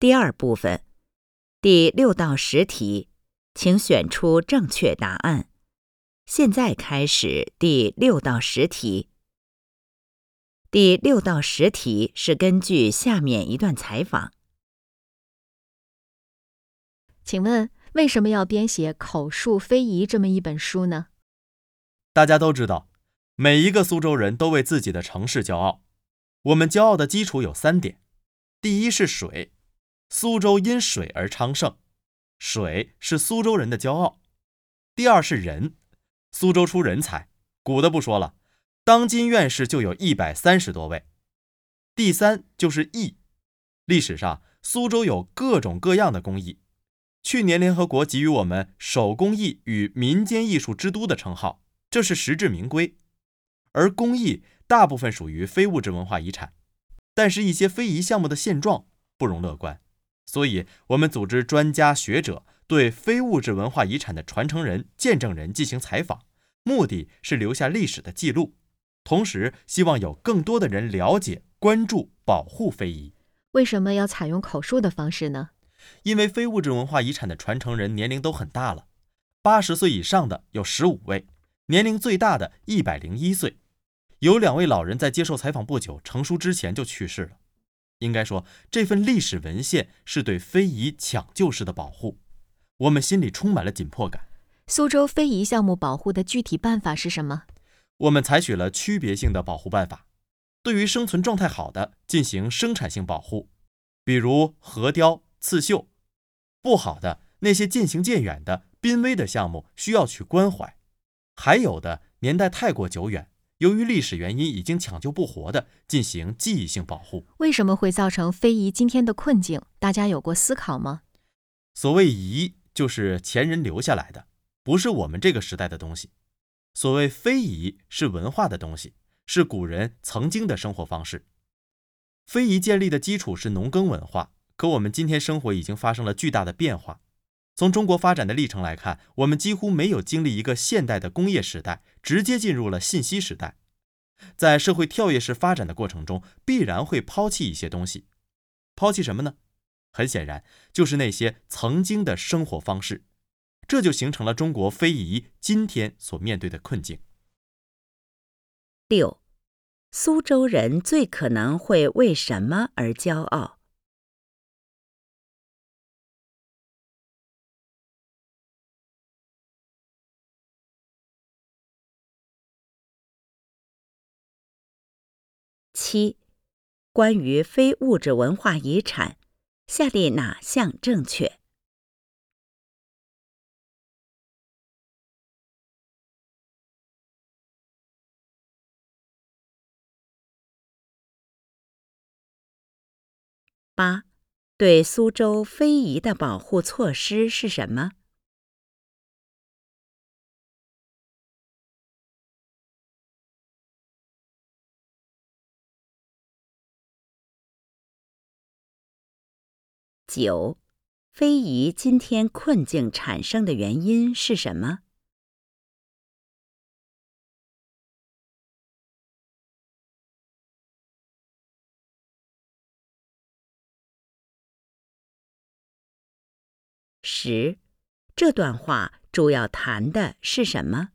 第二部分，第六到十题，请选出正确答案。现在开始第六到十题。第六到十题是根据下面一段采访。请问为什么要编写《口述非遗》这么一本书呢？大家都知道，每一个苏州人都为自己的城市骄傲。我们骄傲的基础有三点：第一是水，苏州因水而昌盛，水是苏州人的骄傲；第二是人。苏州出人才，古的不说了，当今院士就有一百三十多位。第三就是艺，历史上苏州有各种各样的工艺。去年联合国给予我们“手工艺与民间艺术之都”的称号，这是实至名归。而工艺大部分属于非物质文化遗产，但是一些非遗项目的现状不容乐观，所以我们组织专家学者。对非物质文化遗产的传承人、见证人进行采访，目的是留下历史的记录，同时希望有更多的人了解、关注、保护非遗。为什么要采用口述的方式呢？因为非物质文化遗产的传承人年龄都很大了，八十岁以上的有十五位，年龄最大的一百零一岁。有两位老人在接受采访不久成书之前就去世了。应该说，这份历史文献是对非遗抢救式的保护。我们心里充满了紧迫感。苏州非遗项目保护的具体办法是什么？我们采取了区别性的保护办法，对于生存状态好的进行生产性保护，比如核雕、刺绣；不好的那些渐行渐远的濒危的项目需要去关怀；还有的年代太过久远，由于历史原因已经抢救不活的，进行记忆性保护。为什么会造成非遗今天的困境？大家有过思考吗？所谓遗。就是前人留下来的，不是我们这个时代的东西。所谓非遗是文化的东西，是古人曾经的生活方式。非遗建立的基础是农耕文化，可我们今天生活已经发生了巨大的变化。从中国发展的历程来看，我们几乎没有经历一个现代的工业时代，直接进入了信息时代。在社会跳跃式发展的过程中，必然会抛弃一些东西。抛弃什么呢？很显然，就是那些曾经的生活方式，这就形成了中国非遗今天所面对的困境。六，苏州人最可能会为什么而骄傲？七，关于非物质文化遗产。下列哪项正确？八，对苏州非遗的保护措施是什么？九，非遗今天困境产生的原因是什么？十，这段话主要谈的是什么？